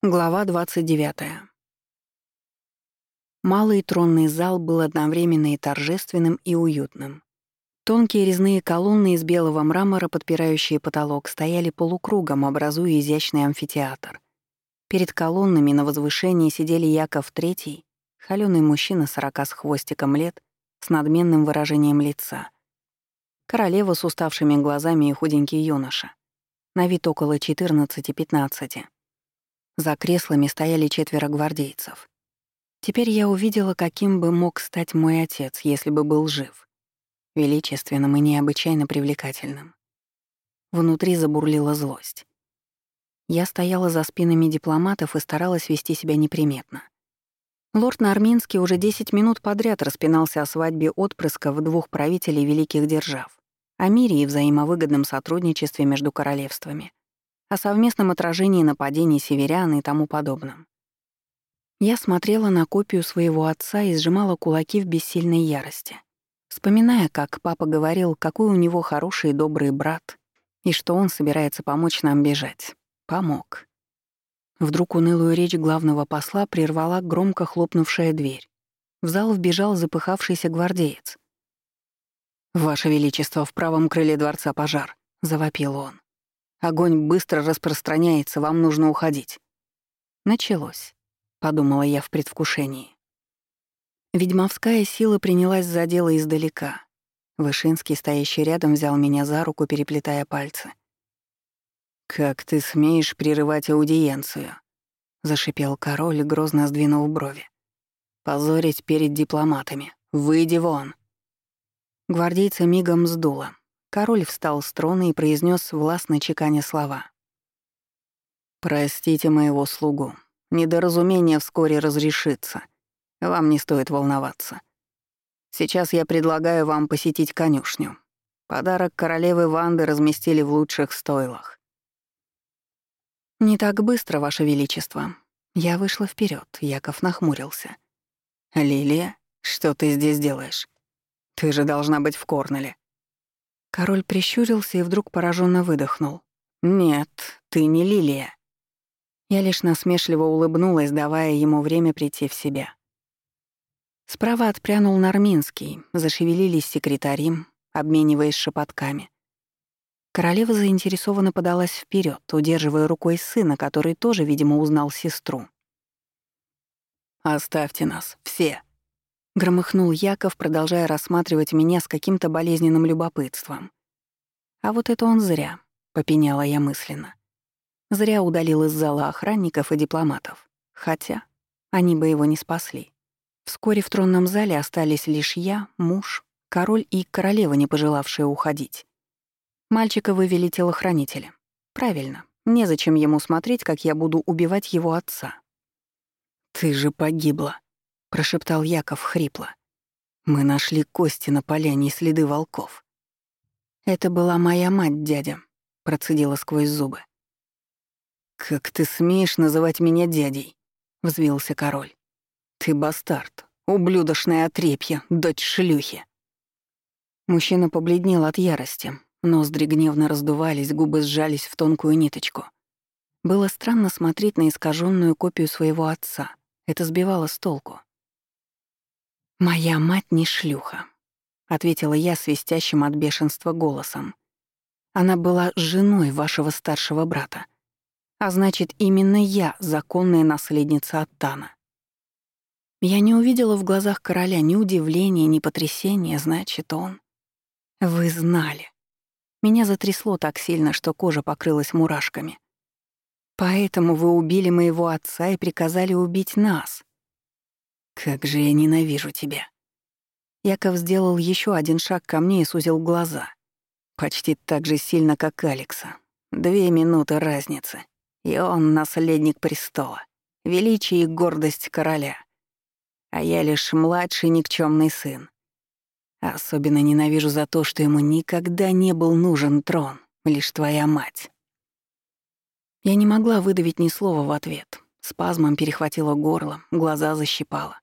Глава 29. Малый тронный зал был одновременно и торжественным, и уютным. Тонкие резные колонны из белого мрамора, подпирающие потолок, стояли полукругом, образуя изящный амфитеатр. Перед колоннами на возвышении сидели Яков III, холёный мужчина сорока с хвостиком лет, с надменным выражением лица. Королева с уставшими глазами и худенький юноша. На вид около 14-15. За креслами стояли четверо гвардейцев. Теперь я увидела, каким бы мог стать мой отец, если бы был жив. Величественным и необычайно привлекательным. Внутри забурлила злость. Я стояла за спинами дипломатов и старалась вести себя неприметно. Лорд Нарминский уже 10 минут подряд распинался о свадьбе отпрысков двух правителей великих держав, о мире и взаимовыгодном сотрудничестве между королевствами о совместном отражении нападений северян и тому подобном. Я смотрела на копию своего отца и сжимала кулаки в бессильной ярости, вспоминая, как папа говорил, какой у него хороший и добрый брат, и что он собирается помочь нам бежать. Помог. Вдруг унылую речь главного посла прервала громко хлопнувшая дверь. В зал вбежал запыхавшийся гвардеец. «Ваше Величество, в правом крыле дворца пожар», — завопил он. Огонь быстро распространяется, вам нужно уходить». «Началось», — подумала я в предвкушении. Ведьмовская сила принялась за дело издалека. Вышинский, стоящий рядом, взял меня за руку, переплетая пальцы. «Как ты смеешь прерывать аудиенцию?» — зашипел король, грозно сдвинув брови. «Позорить перед дипломатами. Выйди вон!» Гвардейца мигом сдуло. Король встал с трона и произнес властно чеканя слова. «Простите моего слугу. Недоразумение вскоре разрешится. Вам не стоит волноваться. Сейчас я предлагаю вам посетить конюшню. Подарок королевы Ванды разместили в лучших стойлах». «Не так быстро, Ваше Величество». Я вышла вперед. Яков нахмурился. «Лилия, что ты здесь делаешь? Ты же должна быть в Корнеле». Король прищурился и вдруг пораженно выдохнул. «Нет, ты не Лилия». Я лишь насмешливо улыбнулась, давая ему время прийти в себя. Справа отпрянул Норминский, зашевелились секретари, обмениваясь шепотками. Королева заинтересованно подалась вперед, удерживая рукой сына, который тоже, видимо, узнал сестру. «Оставьте нас, все!» Громыхнул Яков, продолжая рассматривать меня с каким-то болезненным любопытством. А вот это он зря, попеняла я мысленно. Зря удалил из зала охранников и дипломатов. Хотя они бы его не спасли. Вскоре в тронном зале остались лишь я, муж, король и королева, не пожелавшие уходить. Мальчика вывели телохранители. Правильно, незачем ему смотреть, как я буду убивать его отца. «Ты же погибла», — прошептал Яков хрипло. «Мы нашли кости на поляне и следы волков». «Это была моя мать, дядя», — процедила сквозь зубы. «Как ты смеешь называть меня дядей?» — взвился король. «Ты бастард, ублюдочное отрепье, дочь шлюхи». Мужчина побледнел от ярости, ноздри гневно раздувались, губы сжались в тонкую ниточку. Было странно смотреть на искаженную копию своего отца. Это сбивало с толку. «Моя мать не шлюха», — ответила я свистящим от бешенства голосом. «Она была женой вашего старшего брата. А значит, именно я законная наследница Аттана». Я не увидела в глазах короля ни удивления, ни потрясения, значит, он... Вы знали. Меня затрясло так сильно, что кожа покрылась мурашками. Поэтому вы убили моего отца и приказали убить нас. «Как же я ненавижу тебя!» Яков сделал еще один шаг ко мне и сузил глаза. Почти так же сильно, как Алекса. Две минуты разницы. И он наследник престола. Величие и гордость короля. А я лишь младший никчемный сын. Особенно ненавижу за то, что ему никогда не был нужен трон, лишь твоя мать. Я не могла выдавить ни слова в ответ. Спазмом перехватило горло, глаза защипало.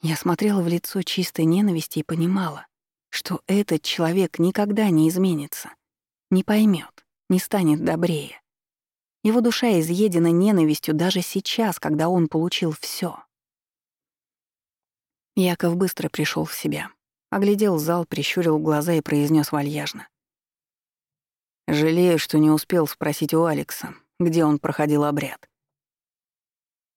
Я смотрела в лицо чистой ненависти и понимала, что этот человек никогда не изменится, не поймет, не станет добрее. Его душа изъедена ненавистью даже сейчас, когда он получил все. Яков быстро пришел в себя. Оглядел зал, прищурил глаза и произнес вальяжно. «Жалею, что не успел спросить у Алекса, где он проходил обряд.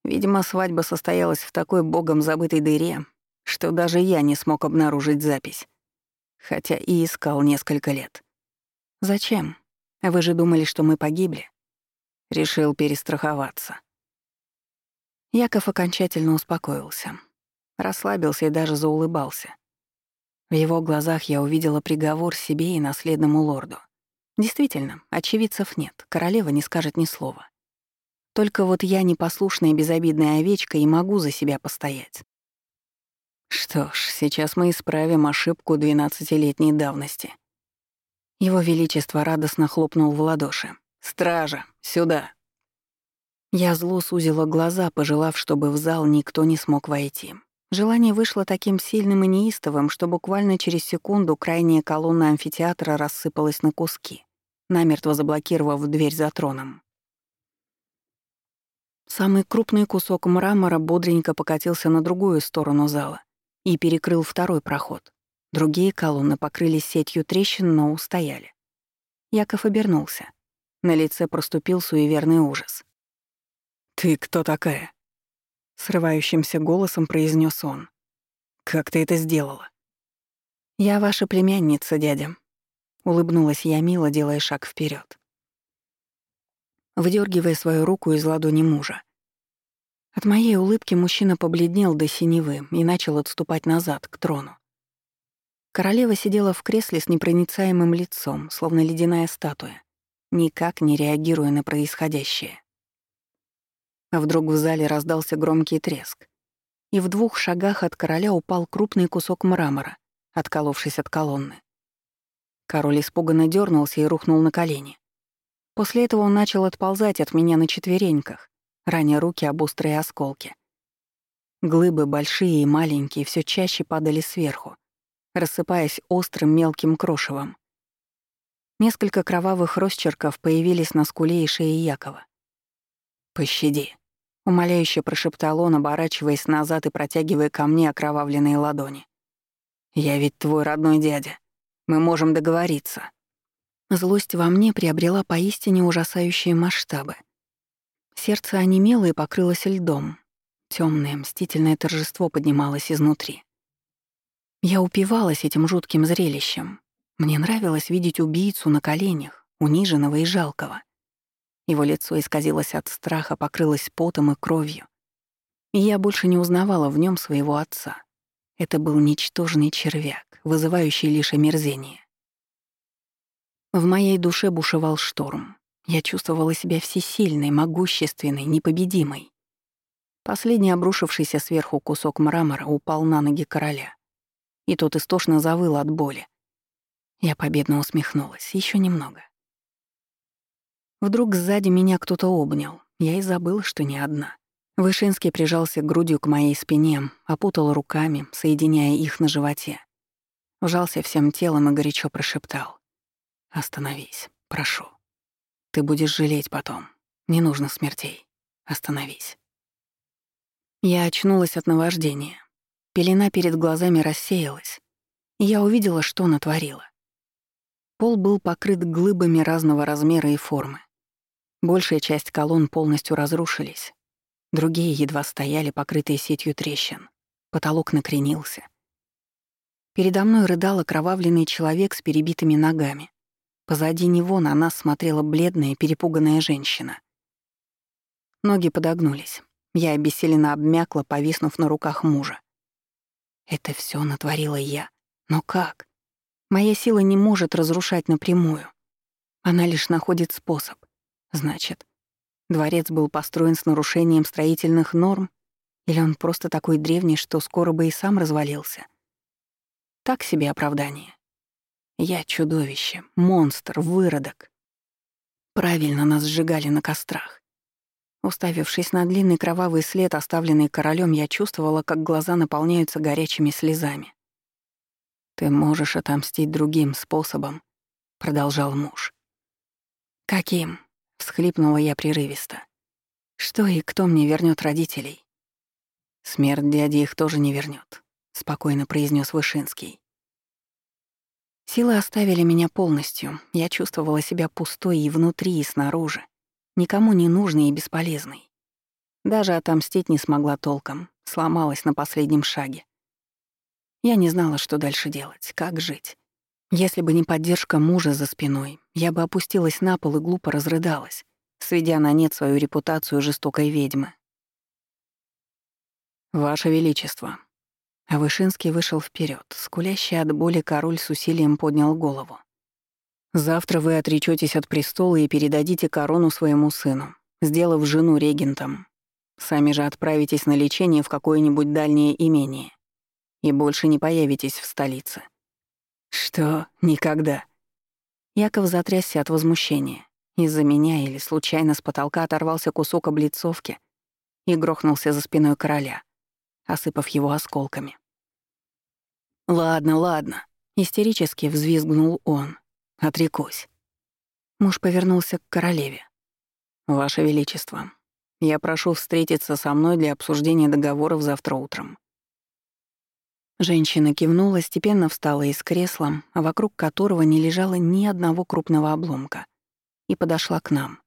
Видимо, свадьба состоялась в такой богом забытой дыре, что даже я не смог обнаружить запись. Хотя и искал несколько лет. Зачем? Вы же думали, что мы погибли? Решил перестраховаться. Яков окончательно успокоился. Расслабился и даже заулыбался. В его глазах я увидела приговор себе и наследному лорду. Действительно, очевидцев нет, королева не скажет ни слова. Только вот я непослушная безобидная овечка и могу за себя постоять. Что ж, сейчас мы исправим ошибку двенадцатилетней давности. Его Величество радостно хлопнул в ладоши. «Стража, сюда!» Я зло сузила глаза, пожелав, чтобы в зал никто не смог войти. Желание вышло таким сильным и неистовым, что буквально через секунду крайняя колонна амфитеатра рассыпалась на куски, намертво заблокировав дверь за троном. Самый крупный кусок мрамора бодренько покатился на другую сторону зала и перекрыл второй проход. Другие колонны покрылись сетью трещин, но устояли. Яков обернулся. На лице проступил суеверный ужас. «Ты кто такая?» Срывающимся голосом произнес он. «Как ты это сделала?» «Я ваша племянница, дядя», — улыбнулась я мило, делая шаг вперед выдергивая свою руку из ладони мужа. От моей улыбки мужчина побледнел до синевы и начал отступать назад, к трону. Королева сидела в кресле с непроницаемым лицом, словно ледяная статуя, никак не реагируя на происходящее. А вдруг в зале раздался громкий треск, и в двух шагах от короля упал крупный кусок мрамора, отколовшись от колонны. Король испуганно дернулся и рухнул на колени. После этого он начал отползать от меня на четвереньках, раня руки об острые осколки. Глыбы, большие и маленькие, все чаще падали сверху, рассыпаясь острым мелким крошевом. Несколько кровавых росчерков появились на скуле и шее Якова. «Пощади», — умоляюще прошептал он, оборачиваясь назад и протягивая ко мне окровавленные ладони. «Я ведь твой родной дядя. Мы можем договориться». Злость во мне приобрела поистине ужасающие масштабы. Сердце онемело и покрылось льдом. Темное, мстительное торжество поднималось изнутри. Я упивалась этим жутким зрелищем. Мне нравилось видеть убийцу на коленях, униженного и жалкого. Его лицо исказилось от страха, покрылось потом и кровью. И я больше не узнавала в нем своего отца. Это был ничтожный червяк, вызывающий лишь омерзение. В моей душе бушевал шторм. Я чувствовала себя всесильной, могущественной, непобедимой. Последний обрушившийся сверху кусок мрамора упал на ноги короля. И тот истошно завыл от боли. Я победно усмехнулась. Еще немного. Вдруг сзади меня кто-то обнял. Я и забыла, что не одна. Вышинский прижался грудью к моей спине, опутал руками, соединяя их на животе. Вжался всем телом и горячо прошептал. Остановись, прошу. Ты будешь жалеть потом. Не нужно смертей. Остановись. Я очнулась от наваждения. Пелена перед глазами рассеялась, и я увидела, что натворила. Пол был покрыт глыбами разного размера и формы. Большая часть колонн полностью разрушились. Другие едва стояли, покрытые сетью трещин. Потолок накренился. Передо мной рыдал окровавленный человек с перебитыми ногами. Позади него на нас смотрела бледная, перепуганная женщина. Ноги подогнулись. Я обессиленно обмякла, повиснув на руках мужа. Это все натворила я. Но как? Моя сила не может разрушать напрямую. Она лишь находит способ. Значит, дворец был построен с нарушением строительных норм, или он просто такой древний, что скоро бы и сам развалился? Так себе оправдание. Я чудовище, монстр, выродок. Правильно нас сжигали на кострах. Уставившись на длинный кровавый след, оставленный королем, я чувствовала, как глаза наполняются горячими слезами. «Ты можешь отомстить другим способом», — продолжал муж. «Каким?» — Всхлипнула я прерывисто. Что и кто мне вернет родителей? Смерть дяди их тоже не вернет, спокойно произнес Вышинский. Силы оставили меня полностью. Я чувствовала себя пустой и внутри, и снаружи. Никому не нужной и бесполезной. Даже отомстить не смогла толком, сломалась на последнем шаге. Я не знала, что дальше делать, как жить. Если бы не поддержка мужа за спиной, я бы опустилась на пол и глупо разрыдалась, сведя на нет свою репутацию жестокой ведьмы. «Ваше Величество». А Вышинский вышел вперед. Скулящий от боли король с усилием поднял голову. «Завтра вы отречетесь от престола и передадите корону своему сыну, сделав жену регентом. Сами же отправитесь на лечение в какое-нибудь дальнее имение и больше не появитесь в столице. «Что? Никогда?» Яков затрясся от возмущения. Из-за меня или случайно с потолка оторвался кусок облицовки и грохнулся за спиной короля, осыпав его осколками. «Ладно, ладно», — истерически взвизгнул он. «Отрекусь». Муж повернулся к королеве. «Ваше Величество, я прошу встретиться со мной для обсуждения договоров завтра утром. Женщина кивнула, степенно встала из кресла, вокруг которого не лежало ни одного крупного обломка, и подошла к нам,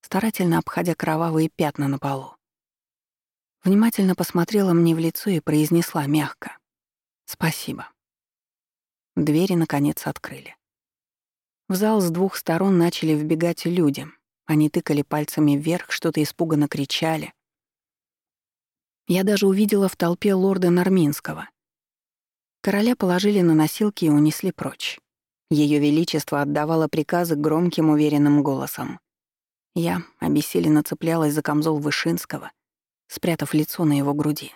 старательно обходя кровавые пятна на полу. Внимательно посмотрела мне в лицо и произнесла мягко «Спасибо». Двери, наконец, открыли. В зал с двух сторон начали вбегать люди. Они тыкали пальцами вверх, что-то испуганно кричали. Я даже увидела в толпе лорда Норминского, Короля положили на носилки и унесли прочь. Ее Величество отдавало приказы громким уверенным голосом. Я обессиленно цеплялась за камзол Вышинского, спрятав лицо на его груди.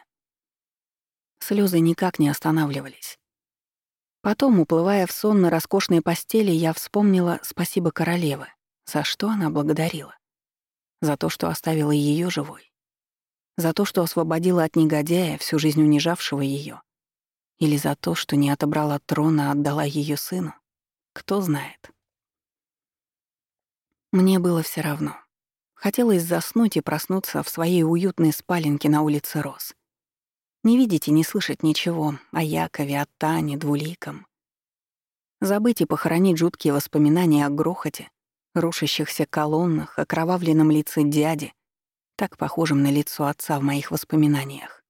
Слезы никак не останавливались. Потом, уплывая в сон на роскошной постели, я вспомнила спасибо королевы, за что она благодарила. За то, что оставила ее живой. За то, что освободила от негодяя, всю жизнь унижавшего ее. Или за то, что не отобрала трона, а отдала ее сыну? Кто знает. Мне было все равно. Хотелось заснуть и проснуться в своей уютной спаленке на улице Рос. Не видеть и не слышать ничего о Якове, о Тане, Двуликом. Забыть и похоронить жуткие воспоминания о грохоте, рушащихся колоннах, о кровавленном лице дяди, так похожем на лицо отца в моих воспоминаниях.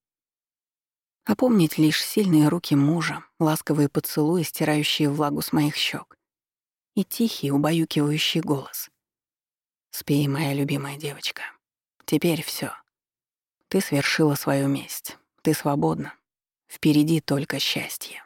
А помнить лишь сильные руки мужа, ласковые поцелуи, стирающие влагу с моих щек, и тихий, убаюкивающий голос. «Спи, моя любимая девочка. Теперь все. Ты свершила свою месть. Ты свободна. Впереди только счастье».